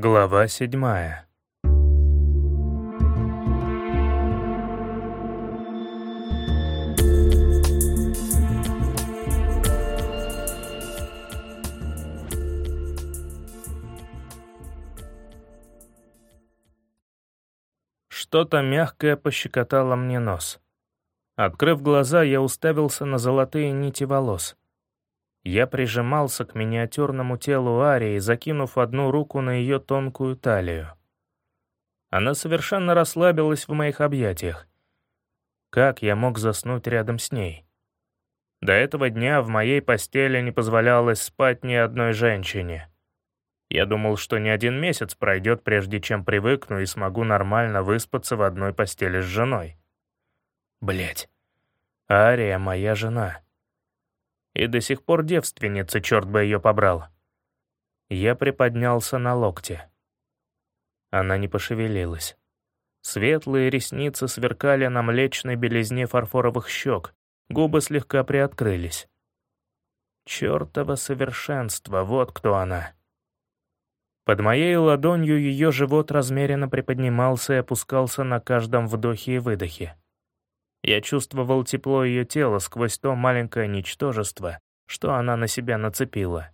Глава седьмая. Что-то мягкое пощекотало мне нос. Открыв глаза, я уставился на золотые нити волос. Я прижимался к миниатюрному телу Арии, закинув одну руку на ее тонкую талию. Она совершенно расслабилась в моих объятиях. Как я мог заснуть рядом с ней? До этого дня в моей постели не позволялось спать ни одной женщине. Я думал, что не один месяц пройдет, прежде чем привыкну и смогу нормально выспаться в одной постели с женой. Блять, Ария — моя жена и до сих пор девственница, черт бы ее побрал. Я приподнялся на локте. Она не пошевелилась. Светлые ресницы сверкали на млечной белизне фарфоровых щек, губы слегка приоткрылись. Чёртово совершенство, вот кто она. Под моей ладонью ее живот размеренно приподнимался и опускался на каждом вдохе и выдохе. Я чувствовал тепло ее тела сквозь то маленькое ничтожество, что она на себя нацепила.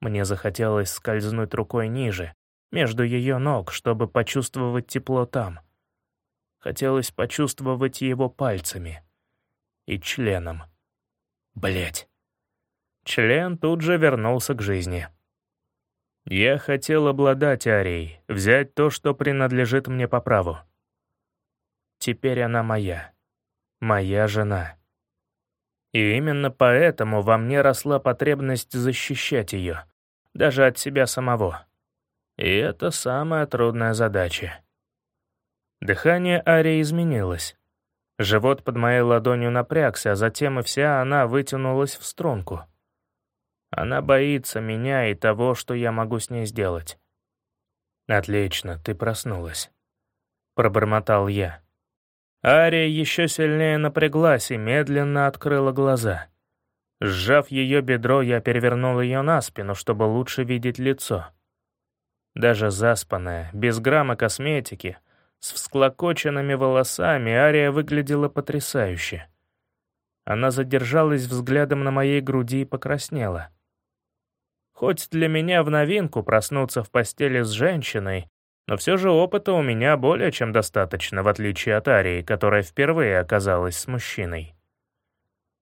Мне захотелось скользнуть рукой ниже, между ее ног, чтобы почувствовать тепло там. Хотелось почувствовать его пальцами. И членом. Блять. Член тут же вернулся к жизни. Я хотел обладать Арией, взять то, что принадлежит мне по праву. Теперь она моя. Моя жена. И именно поэтому во мне росла потребность защищать ее, даже от себя самого. И это самая трудная задача. Дыхание Арии изменилось. Живот под моей ладонью напрягся, а затем и вся она вытянулась в струнку. Она боится меня и того, что я могу с ней сделать. «Отлично, ты проснулась», — пробормотал я. Ария еще сильнее напряглась и медленно открыла глаза. Сжав ее бедро, я перевернул ее на спину, чтобы лучше видеть лицо. Даже заспанная, без грамма косметики, с всклокоченными волосами, Ария выглядела потрясающе. Она задержалась взглядом на моей груди и покраснела. Хоть для меня в новинку проснуться в постели с женщиной, но все же опыта у меня более чем достаточно, в отличие от Арии, которая впервые оказалась с мужчиной.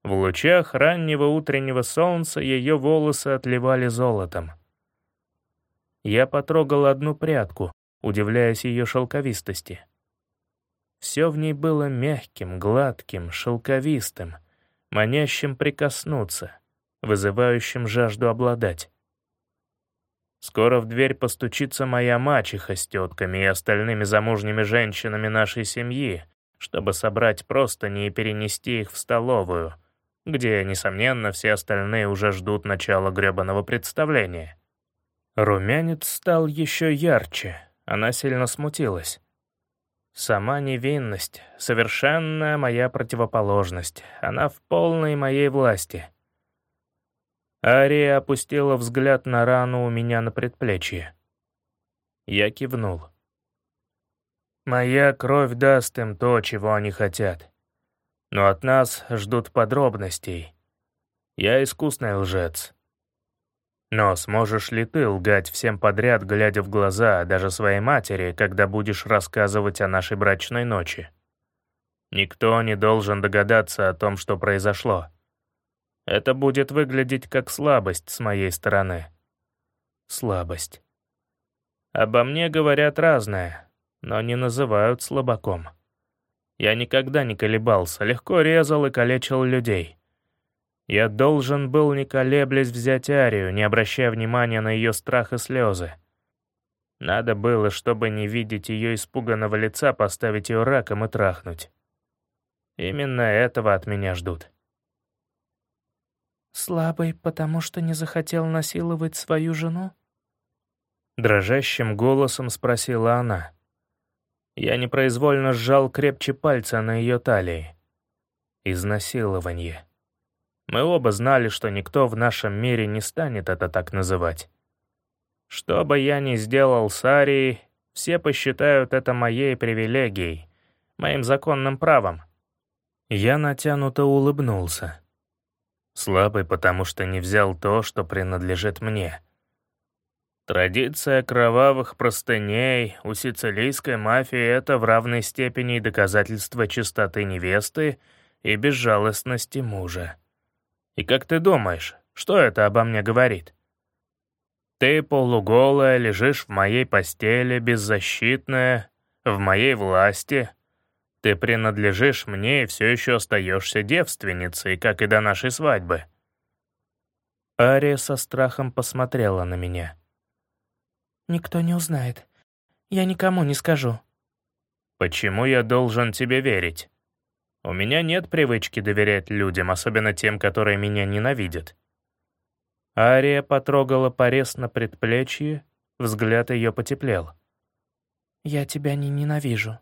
В лучах раннего утреннего солнца ее волосы отливали золотом. Я потрогал одну прядку, удивляясь ее шелковистости. Все в ней было мягким, гладким, шелковистым, манящим прикоснуться, вызывающим жажду обладать. Скоро в дверь постучится моя мачеха с тетками и остальными замужними женщинами нашей семьи, чтобы собрать простыни и перенести их в столовую, где, несомненно, все остальные уже ждут начала гребаного представления. Румянец стал еще ярче, она сильно смутилась. Сама невинность, совершенная моя противоположность, она в полной моей власти — Ария опустила взгляд на рану у меня на предплечье. Я кивнул. «Моя кровь даст им то, чего они хотят. Но от нас ждут подробностей. Я искусный лжец. Но сможешь ли ты лгать всем подряд, глядя в глаза даже своей матери, когда будешь рассказывать о нашей брачной ночи? Никто не должен догадаться о том, что произошло. Это будет выглядеть как слабость с моей стороны. Слабость. Обо мне говорят разное, но не называют слабаком. Я никогда не колебался, легко резал и калечил людей. Я должен был, не колеблясь, взять Арию, не обращая внимания на ее страх и слезы. Надо было, чтобы не видеть ее испуганного лица, поставить ее раком и трахнуть. Именно этого от меня ждут. «Слабый, потому что не захотел насиловать свою жену?» Дрожащим голосом спросила она. Я непроизвольно сжал крепче пальца на ее талии. Изнасилование. Мы оба знали, что никто в нашем мире не станет это так называть. Что бы я ни сделал с Арией, все посчитают это моей привилегией, моим законным правом. Я натянуто улыбнулся. Слабый, потому что не взял то, что принадлежит мне. Традиция кровавых простыней у сицилийской мафии — это в равной степени доказательство чистоты невесты и безжалостности мужа. И как ты думаешь, что это обо мне говорит? Ты полуголая, лежишь в моей постели, беззащитная, в моей власти. Ты принадлежишь мне и все еще остаешься девственницей, как и до нашей свадьбы». Ария со страхом посмотрела на меня. «Никто не узнает. Я никому не скажу». «Почему я должен тебе верить? У меня нет привычки доверять людям, особенно тем, которые меня ненавидят. Ария потрогала порез на предплечье, взгляд ее потеплел. «Я тебя не ненавижу».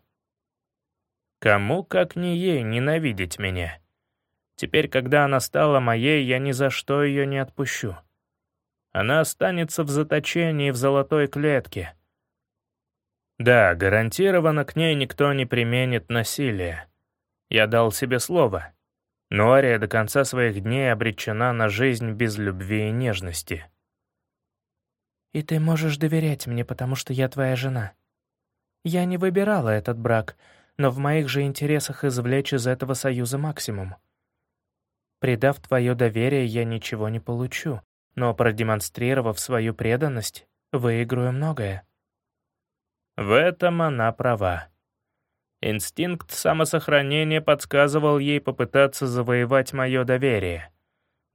«Кому, как не ей, ненавидеть меня? Теперь, когда она стала моей, я ни за что ее не отпущу. Она останется в заточении в золотой клетке. Да, гарантированно к ней никто не применит насилие. Я дал себе слово. Но Ария до конца своих дней обречена на жизнь без любви и нежности. «И ты можешь доверять мне, потому что я твоя жена. Я не выбирала этот брак, но в моих же интересах извлечь из этого союза максимум. Предав твое доверие, я ничего не получу, но продемонстрировав свою преданность, выиграю многое». В этом она права. Инстинкт самосохранения подсказывал ей попытаться завоевать мое доверие,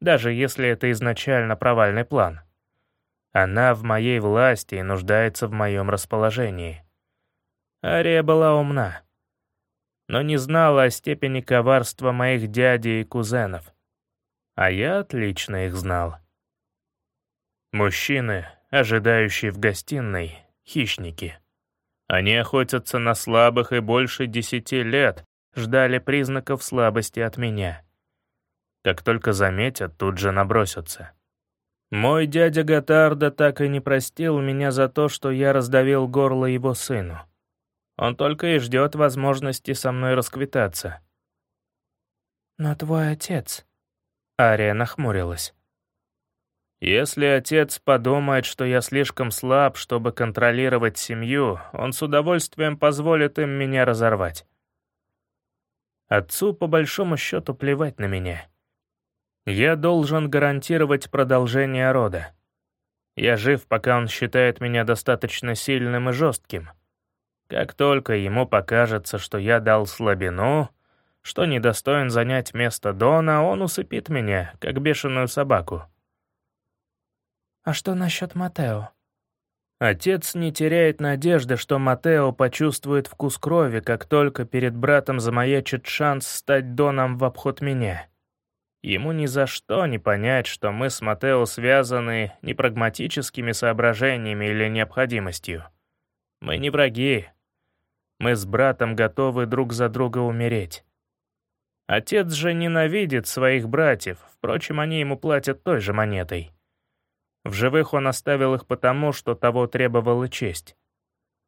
даже если это изначально провальный план. Она в моей власти и нуждается в моем расположении. Ария была умна, но не знала о степени коварства моих дядей и кузенов. А я отлично их знал. Мужчины, ожидающие в гостиной, хищники — они охотятся на слабых и больше десяти лет ждали признаков слабости от меня. Как только заметят, тут же набросятся. Мой дядя Гатарда так и не простил меня за то, что я раздавил горло его сыну. Он только и ждет возможности со мной расквитаться. «Но твой отец...» Ария нахмурилась. Если отец подумает, что я слишком слаб, чтобы контролировать семью, он с удовольствием позволит им меня разорвать. Отцу по большому счету плевать на меня. Я должен гарантировать продолжение рода. Я жив, пока он считает меня достаточно сильным и жестким. Как только ему покажется, что я дал слабину, что недостоин занять место Дона, он усыпит меня, как бешеную собаку. А что насчет Матео? Отец не теряет надежды, что Матео почувствует вкус крови, как только перед братом замаячит шанс стать доном в обход меня. Ему ни за что не понять, что мы с Матео связаны не прагматическими соображениями или необходимостью. Мы не враги. Мы с братом готовы друг за друга умереть. Отец же ненавидит своих братьев, впрочем, они ему платят той же монетой. В живых он оставил их потому, что того требовала честь.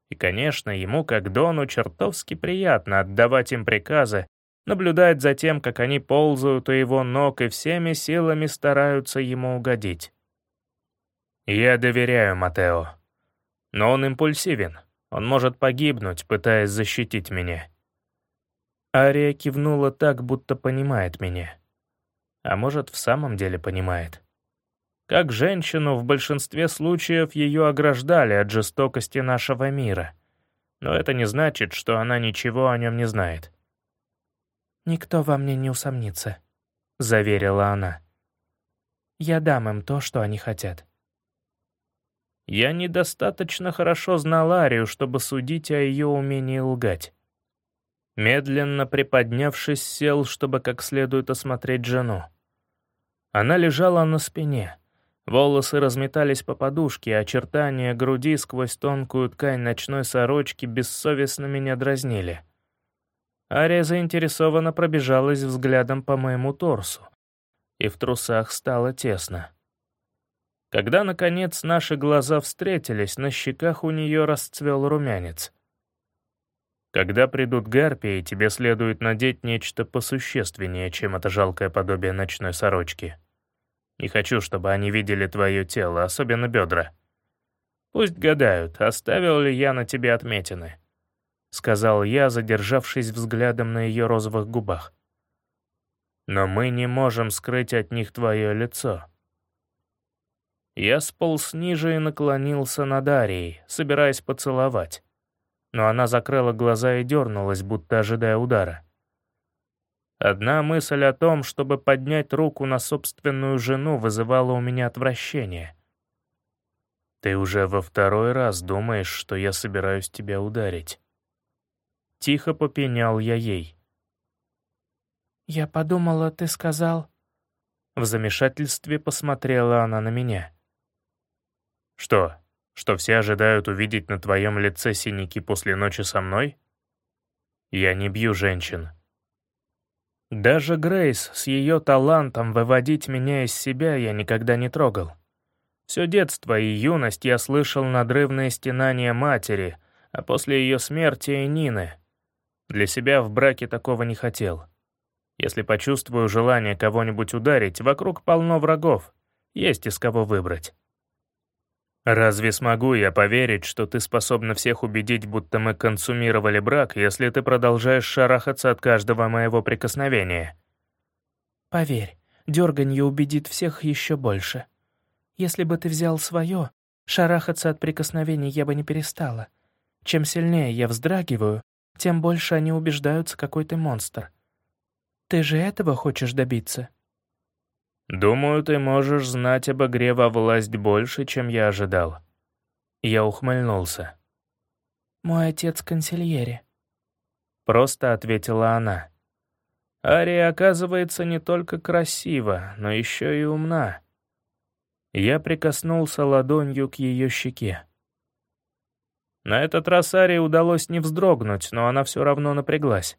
И, конечно, ему, как Дону, чертовски приятно отдавать им приказы, наблюдать за тем, как они ползают у его ног и всеми силами стараются ему угодить. Я доверяю Матео. Но он импульсивен. Он может погибнуть, пытаясь защитить меня. Ария кивнула так, будто понимает меня. А может, в самом деле понимает. Как женщину, в большинстве случаев ее ограждали от жестокости нашего мира. Но это не значит, что она ничего о нем не знает. «Никто во мне не усомнится», — заверила она. «Я дам им то, что они хотят». Я недостаточно хорошо знал Арию, чтобы судить о ее умении лгать. Медленно приподнявшись, сел, чтобы как следует осмотреть жену. Она лежала на спине. Волосы разметались по подушке, очертания груди сквозь тонкую ткань ночной сорочки бессовестно меня дразнили. Ария заинтересованно пробежалась взглядом по моему торсу, и в трусах стало тесно. Когда, наконец, наши глаза встретились, на щеках у нее расцвел румянец. Когда придут гарпии, тебе следует надеть нечто посущественнее, чем это жалкое подобие ночной сорочки. Не хочу, чтобы они видели твое тело, особенно бедра. Пусть гадают, оставил ли я на тебе отметины. Сказал я, задержавшись взглядом на ее розовых губах. Но мы не можем скрыть от них твое лицо. Я сполз ниже и наклонился над Арией, собираясь поцеловать. Но она закрыла глаза и дернулась, будто ожидая удара. Одна мысль о том, чтобы поднять руку на собственную жену, вызывала у меня отвращение. «Ты уже во второй раз думаешь, что я собираюсь тебя ударить». Тихо попенял я ей. «Я подумала, ты сказал...» В замешательстве посмотрела она на меня. Что, что все ожидают увидеть на твоем лице синяки после ночи со мной? Я не бью женщин. Даже Грейс с ее талантом выводить меня из себя я никогда не трогал. Все детство и юность я слышал надрывные стенания матери, а после ее смерти и Нины. Для себя в браке такого не хотел. Если почувствую желание кого-нибудь ударить, вокруг полно врагов, есть из кого выбрать. Разве смогу я поверить, что ты способна всех убедить, будто мы консумировали брак, если ты продолжаешь шарахаться от каждого моего прикосновения? Поверь, дерганье убедит всех еще больше. Если бы ты взял свое, шарахаться от прикосновений я бы не перестала. Чем сильнее я вздрагиваю, тем больше они убеждаются, какой ты монстр. Ты же этого хочешь добиться?» «Думаю, ты можешь знать об игре во власть больше, чем я ожидал». Я ухмыльнулся. «Мой отец консильери», — просто ответила она. «Ария, оказывается, не только красива, но еще и умна». Я прикоснулся ладонью к ее щеке. На этот раз Арии удалось не вздрогнуть, но она все равно напряглась.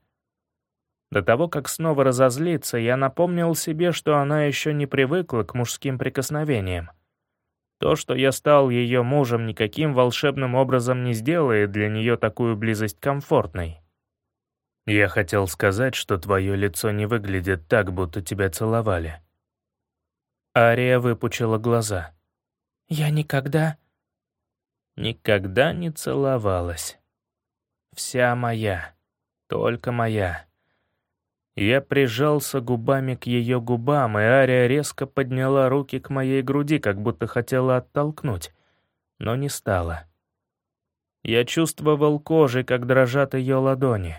До того, как снова разозлиться, я напомнил себе, что она еще не привыкла к мужским прикосновениям. То, что я стал ее мужем, никаким волшебным образом не сделает для нее такую близость комфортной. Я хотел сказать, что твое лицо не выглядит так, будто тебя целовали. Ария выпучила глаза. «Я никогда...» «Никогда не целовалась. Вся моя, только моя». Я прижался губами к ее губам, и Ария резко подняла руки к моей груди, как будто хотела оттолкнуть, но не стала. Я чувствовал кожей, как дрожат ее ладони.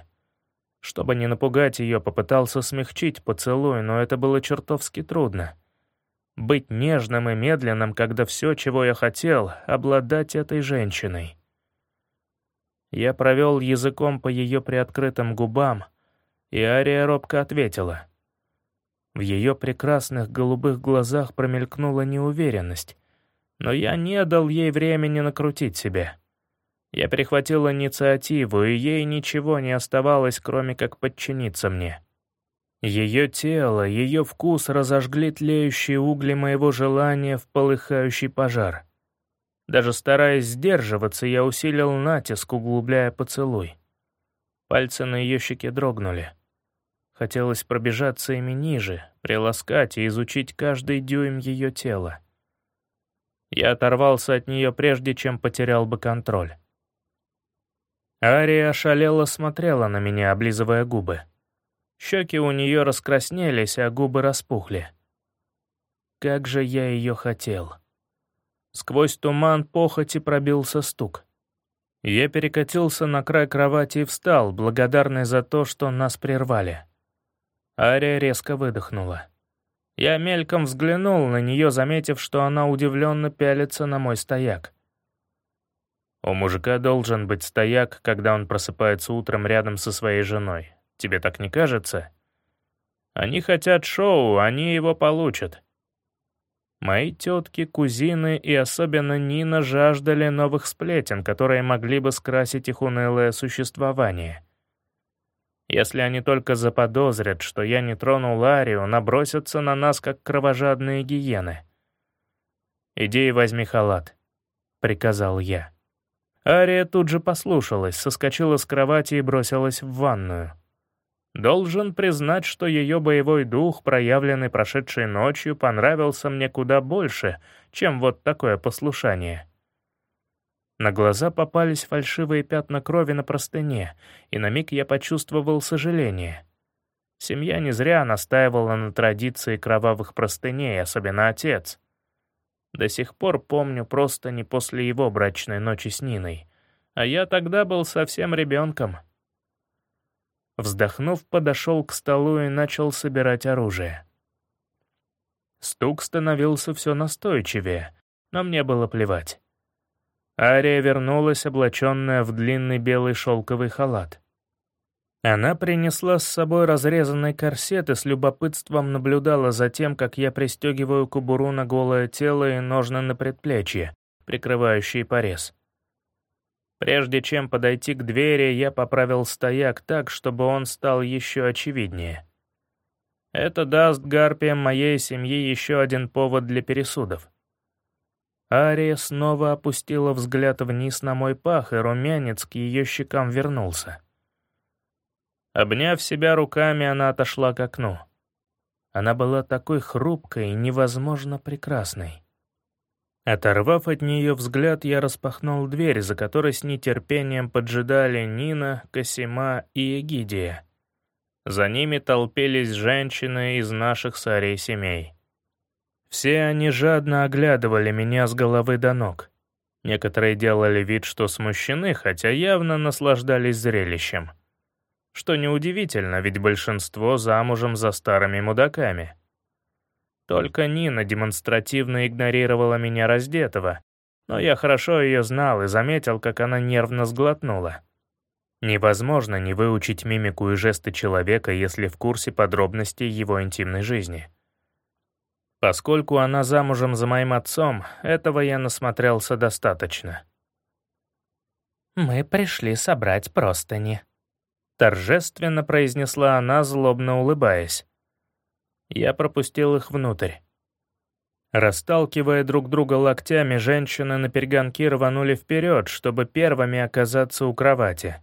Чтобы не напугать ее, попытался смягчить поцелуй, но это было чертовски трудно. Быть нежным и медленным, когда все, чего я хотел, обладать этой женщиной. Я провел языком по ее приоткрытым губам, и Ария робко ответила. В ее прекрасных голубых глазах промелькнула неуверенность, но я не дал ей времени накрутить себя. Я перехватил инициативу, и ей ничего не оставалось, кроме как подчиниться мне. Ее тело, ее вкус разожгли тлеющие угли моего желания в полыхающий пожар. Даже стараясь сдерживаться, я усилил натиск, углубляя поцелуй. Пальцы на ее щеке дрогнули. Хотелось пробежаться ими ниже, приласкать и изучить каждый дюйм ее тела. Я оторвался от нее прежде, чем потерял бы контроль. Ария ошалело смотрела на меня, облизывая губы. Щеки у нее раскраснелись, а губы распухли. Как же я ее хотел. Сквозь туман похоти пробился стук. Я перекатился на край кровати и встал, благодарный за то, что нас прервали. Ария резко выдохнула. Я мельком взглянул на нее, заметив, что она удивленно пялится на мой стояк. У мужика должен быть стояк, когда он просыпается утром рядом со своей женой. Тебе так не кажется? Они хотят шоу, они его получат. Мои тетки, кузины и особенно Нина жаждали новых сплетен, которые могли бы скрасить их унылое существование. Если они только заподозрят, что я не тронул Арию, набросятся на нас, как кровожадные гиены. «Иди и возьми халат», — приказал я. Ария тут же послушалась, соскочила с кровати и бросилась в ванную. Должен признать, что ее боевой дух, проявленный прошедшей ночью, понравился мне куда больше, чем вот такое послушание. На глаза попались фальшивые пятна крови на простыне, и на миг я почувствовал сожаление. Семья не зря настаивала на традиции кровавых простыней, особенно отец. До сих пор помню просто не после его брачной ночи с Ниной, а я тогда был совсем ребенком. Вздохнув, подошел к столу и начал собирать оружие. Стук становился все настойчивее, но мне было плевать. Ария вернулась, облаченная в длинный белый шелковый халат. Она принесла с собой разрезанный корсет и с любопытством наблюдала за тем, как я пристегиваю кубуру на голое тело и ножны на предплечье, прикрывающие порез. Прежде чем подойти к двери, я поправил стояк так, чтобы он стал еще очевиднее. Это даст гарпиям моей семьи еще один повод для пересудов. Ария снова опустила взгляд вниз на мой пах, и румянец к ее щекам вернулся. Обняв себя руками, она отошла к окну. Она была такой хрупкой и невозможно прекрасной. Оторвав от нее взгляд, я распахнул дверь, за которой с нетерпением поджидали Нина, Косима и Эгидия. За ними толпились женщины из наших с Арей семей. Все они жадно оглядывали меня с головы до ног. Некоторые делали вид, что смущены, хотя явно наслаждались зрелищем. Что неудивительно, ведь большинство замужем за старыми мудаками. Только Нина демонстративно игнорировала меня раздетого, но я хорошо ее знал и заметил, как она нервно сглотнула. Невозможно не выучить мимику и жесты человека, если в курсе подробностей его интимной жизни. Поскольку она замужем за моим отцом, этого я насмотрелся достаточно. «Мы пришли собрать простыни», — торжественно произнесла она, злобно улыбаясь. Я пропустил их внутрь. Расталкивая друг друга локтями, женщины на перегонки рванули вперед, чтобы первыми оказаться у кровати.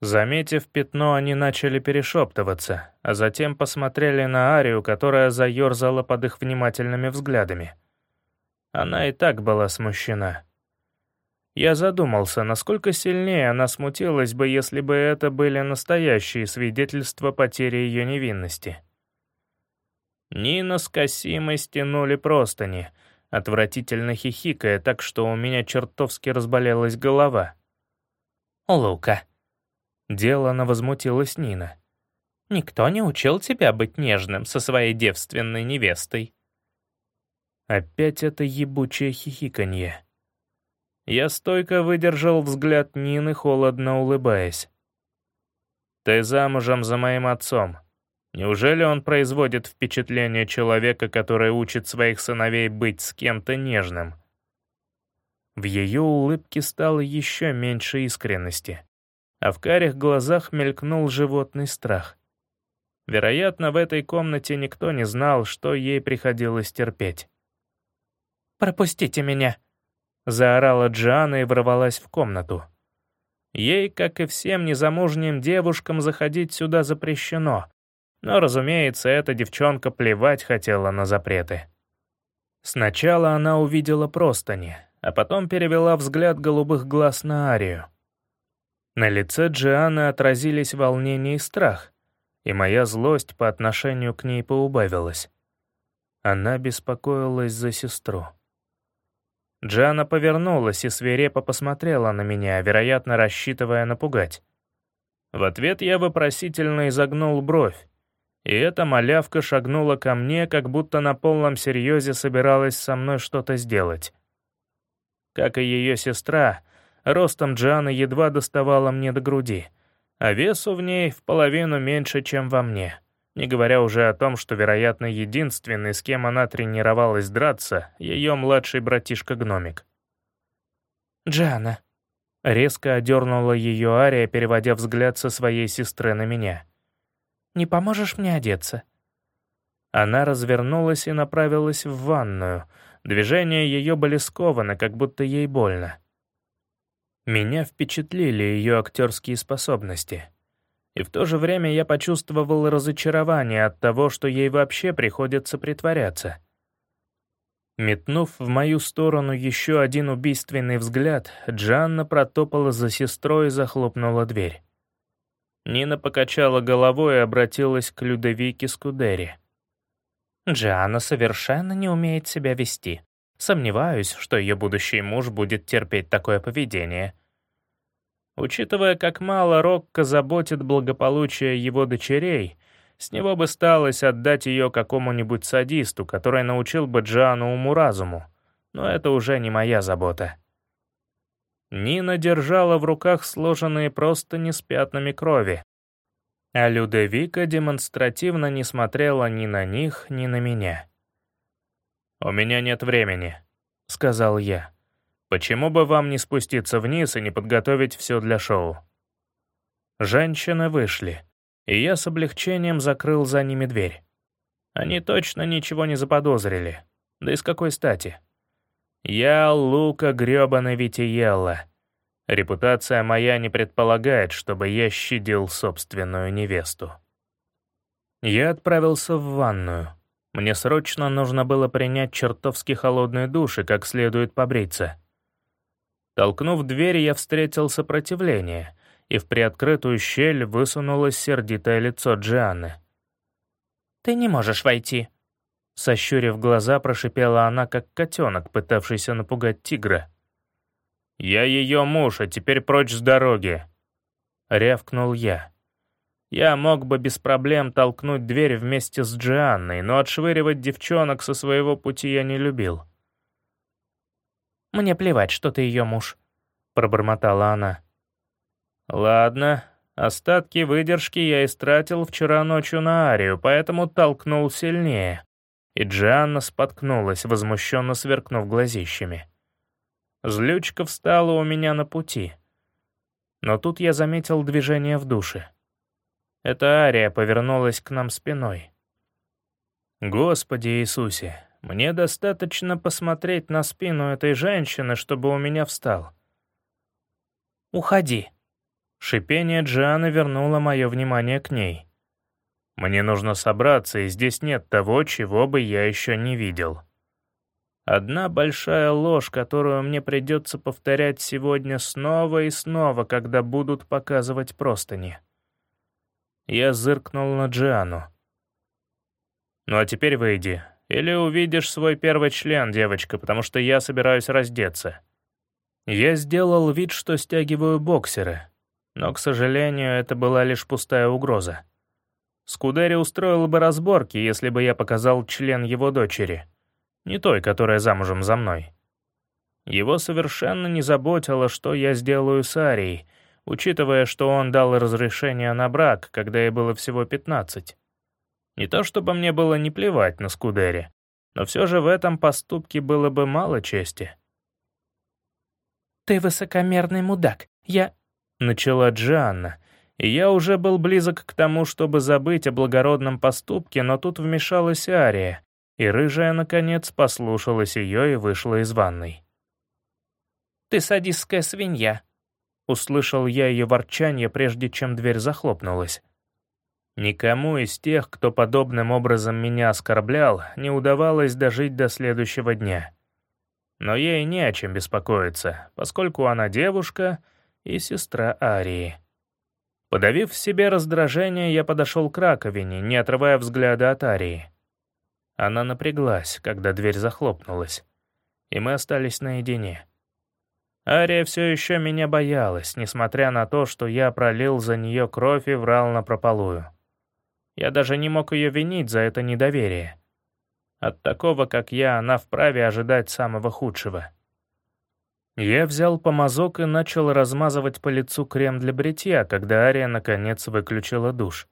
Заметив пятно, они начали перешептываться, а затем посмотрели на Арию, которая заерзала под их внимательными взглядами. Она и так была смущена. Я задумался, насколько сильнее она смутилась бы, если бы это были настоящие свидетельства потери ее невинности. Нина с Касимой стянули простыни, отвратительно хихикая, так что у меня чертовски разболелась голова. «Лука», Делано возмутилась Нина. «Никто не учил тебя быть нежным со своей девственной невестой». Опять это ебучее хихиканье. Я стойко выдержал взгляд Нины, холодно улыбаясь. «Ты замужем за моим отцом. Неужели он производит впечатление человека, который учит своих сыновей быть с кем-то нежным?» В ее улыбке стало еще меньше искренности а в карих глазах мелькнул животный страх. Вероятно, в этой комнате никто не знал, что ей приходилось терпеть. «Пропустите меня!» — заорала Джиана и ворвалась в комнату. Ей, как и всем незамужним девушкам, заходить сюда запрещено, но, разумеется, эта девчонка плевать хотела на запреты. Сначала она увидела простыни, а потом перевела взгляд голубых глаз на Арию. На лице Джианы отразились волнение и страх, и моя злость по отношению к ней поубавилась. Она беспокоилась за сестру. Джана повернулась и свирепо посмотрела на меня, вероятно, рассчитывая напугать. В ответ я вопросительно изогнул бровь, и эта малявка шагнула ко мне, как будто на полном серьезе собиралась со мной что-то сделать. Как и ее сестра, Ростом Джана едва доставала мне до груди, а весу в ней в половину меньше, чем во мне. Не говоря уже о том, что, вероятно, единственный, с кем она тренировалась драться, ее младший братишка-гномик. «Джана», — резко одернула ее Ария, переводя взгляд со своей сестры на меня. «Не поможешь мне одеться?» Она развернулась и направилась в ванную, Движения ее были скованы, как будто ей больно. Меня впечатлили ее актерские способности. И в то же время я почувствовал разочарование от того, что ей вообще приходится притворяться. Метнув в мою сторону еще один убийственный взгляд, Джанна протопала за сестрой и захлопнула дверь. Нина покачала головой и обратилась к Людовике Скудери. Джиана совершенно не умеет себя вести. Сомневаюсь, что ее будущий муж будет терпеть такое поведение. Учитывая, как мало Рокко заботит благополучие его дочерей, с него бы сталось отдать ее какому-нибудь садисту, который научил бы Джану уму-разуму, но это уже не моя забота. Нина держала в руках сложенные простыни с пятнами крови, а Людовика демонстративно не смотрела ни на них, ни на меня. «У меня нет времени», — сказал я. «Почему бы вам не спуститься вниз и не подготовить все для шоу?» Женщины вышли, и я с облегчением закрыл за ними дверь. Они точно ничего не заподозрили. Да и с какой стати? Я Лука грёбаный Витиелла, Репутация моя не предполагает, чтобы я щадил собственную невесту. Я отправился в ванную. Мне срочно нужно было принять чертовски холодный душ и как следует побриться. Толкнув дверь, я встретил сопротивление, и в приоткрытую щель высунулось сердитое лицо Джианны. «Ты не можешь войти», — сощурив глаза, прошипела она, как котенок, пытавшийся напугать тигра. «Я ее муж, а теперь прочь с дороги!» — рявкнул я. Я мог бы без проблем толкнуть дверь вместе с Джианной, но отшвыривать девчонок со своего пути я не любил. «Мне плевать, что ты ее муж», — пробормотала она. «Ладно, остатки выдержки я истратил вчера ночью на Арию, поэтому толкнул сильнее». И Джианна споткнулась, возмущенно сверкнув глазищами. Злючка встала у меня на пути. Но тут я заметил движение в душе. Эта Ария повернулась к нам спиной. Господи Иисусе, мне достаточно посмотреть на спину этой женщины, чтобы у меня встал. «Уходи!» Шипение Джианы вернуло мое внимание к ней. Мне нужно собраться, и здесь нет того, чего бы я еще не видел. Одна большая ложь, которую мне придется повторять сегодня снова и снова, когда будут показывать простыни. Я зыркнул на Джиану. «Ну а теперь выйди. Или увидишь свой первый член, девочка, потому что я собираюсь раздеться». Я сделал вид, что стягиваю боксеры, но, к сожалению, это была лишь пустая угроза. Скудери устроил бы разборки, если бы я показал член его дочери — не той, которая замужем за мной. Его совершенно не заботило, что я сделаю с Арией, учитывая, что он дал разрешение на брак, когда ей было всего 15. Не то чтобы мне было не плевать на Скудери, но все же в этом поступке было бы мало чести. «Ты высокомерный мудак. Я...» — начала Джанна, и я уже был близок к тому, чтобы забыть о благородном поступке, но тут вмешалась Ария, и рыжая, наконец, послушалась ее и вышла из ванной. «Ты садистская свинья», — услышал я ее ворчание, прежде чем дверь захлопнулась. Никому из тех, кто подобным образом меня оскорблял, не удавалось дожить до следующего дня. Но ей не о чем беспокоиться, поскольку она девушка и сестра Арии. Подавив в себе раздражение, я подошел к раковине, не отрывая взгляда от Арии. Она напряглась, когда дверь захлопнулась, и мы остались наедине. Ария все еще меня боялась, несмотря на то, что я пролил за нее кровь и врал на прополую. Я даже не мог ее винить за это недоверие. От такого, как я, она вправе ожидать самого худшего. Я взял помазок и начал размазывать по лицу крем для бритья, когда Ария наконец выключила душ.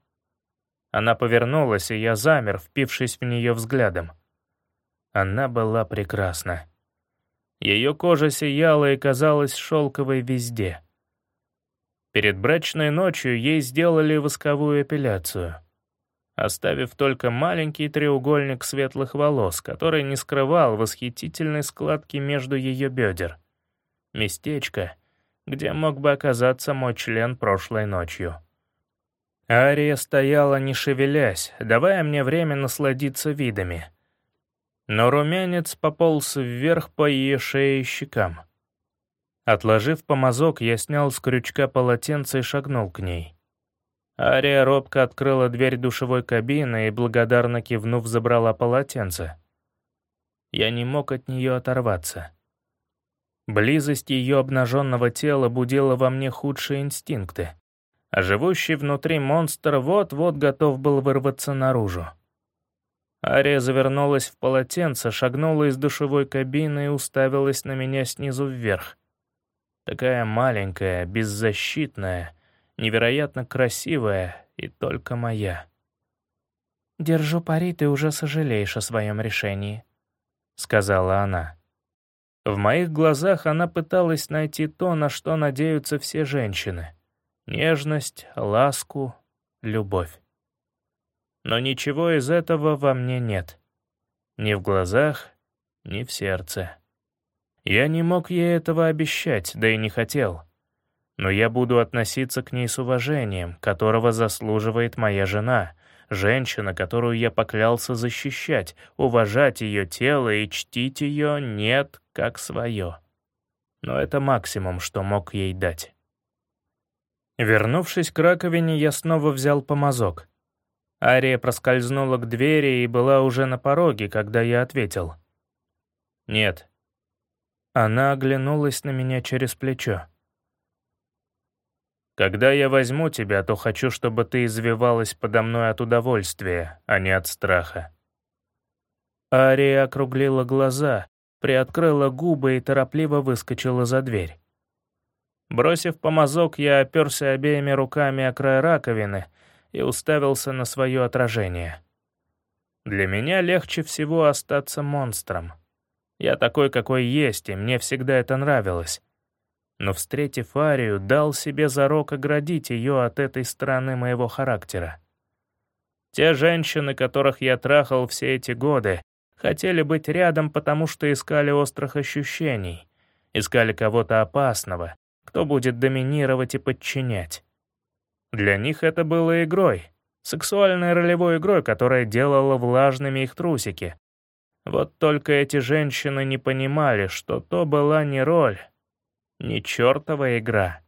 Она повернулась, и я замер, впившись в нее взглядом. Она была прекрасна. Ее кожа сияла и казалась шелковой везде. Перед брачной ночью ей сделали восковую эпиляцию. Оставив только маленький треугольник светлых волос, который не скрывал восхитительной складки между ее бедер. Местечко, где мог бы оказаться мой член прошлой ночью. Ария стояла, не шевелясь, давая мне время насладиться видами. Но румянец пополз вверх по ее шее и щекам. Отложив помазок, я снял с крючка полотенце и шагнул к ней. Ария робко открыла дверь душевой кабины и, благодарно кивнув, забрала полотенце. Я не мог от нее оторваться. Близость ее обнаженного тела будила во мне худшие инстинкты, а живущий внутри монстр вот-вот готов был вырваться наружу. Ария завернулась в полотенце, шагнула из душевой кабины и уставилась на меня снизу вверх. Такая маленькая, беззащитная — невероятно красивая и только моя. «Держу пари, ты уже сожалеешь о своем решении», — сказала она. В моих глазах она пыталась найти то, на что надеются все женщины. Нежность, ласку, любовь. Но ничего из этого во мне нет. Ни в глазах, ни в сердце. Я не мог ей этого обещать, да и не хотел но я буду относиться к ней с уважением, которого заслуживает моя жена, женщина, которую я поклялся защищать, уважать ее тело и чтить ее нет как свое. Но это максимум, что мог ей дать. Вернувшись к раковине, я снова взял помазок. Ария проскользнула к двери и была уже на пороге, когда я ответил. «Нет». Она оглянулась на меня через плечо. Когда я возьму тебя, то хочу, чтобы ты извивалась подо мной от удовольствия, а не от страха». Ария округлила глаза, приоткрыла губы и торопливо выскочила за дверь. Бросив помазок, я оперся обеими руками о край раковины и уставился на свое отражение. Для меня легче всего остаться монстром. Я такой, какой есть, и мне всегда это нравилось но, встретив Арию, дал себе зарок оградить ее от этой стороны моего характера. Те женщины, которых я трахал все эти годы, хотели быть рядом, потому что искали острых ощущений, искали кого-то опасного, кто будет доминировать и подчинять. Для них это было игрой, сексуальной ролевой игрой, которая делала влажными их трусики. Вот только эти женщины не понимали, что то была не роль, не чертова игра.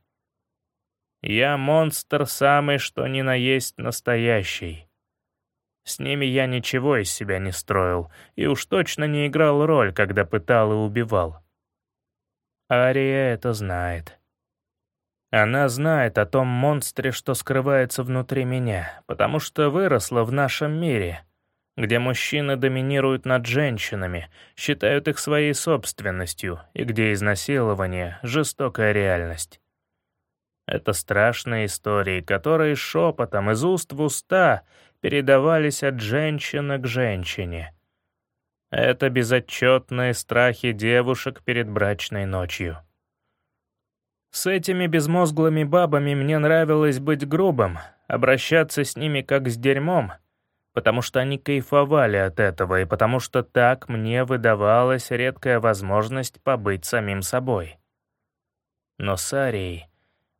Я монстр самый, что ни на есть настоящий. С ними я ничего из себя не строил, и уж точно не играл роль, когда пытал и убивал. Ария это знает. Она знает о том монстре, что скрывается внутри меня, потому что выросла в нашем мире — где мужчины доминируют над женщинами, считают их своей собственностью, и где изнасилование — жестокая реальность. Это страшные истории, которые шепотом из уст в уста передавались от женщины к женщине. Это безотчетные страхи девушек перед брачной ночью. С этими безмозглыми бабами мне нравилось быть грубым, обращаться с ними как с дерьмом — потому что они кайфовали от этого и потому что так мне выдавалась редкая возможность побыть самим собой. Но с Арией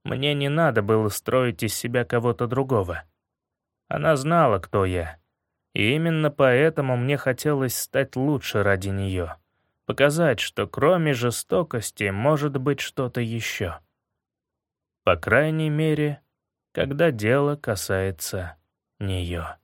мне не надо было строить из себя кого-то другого. Она знала, кто я. И именно поэтому мне хотелось стать лучше ради нее. Показать, что кроме жестокости может быть что-то еще. По крайней мере, когда дело касается нее.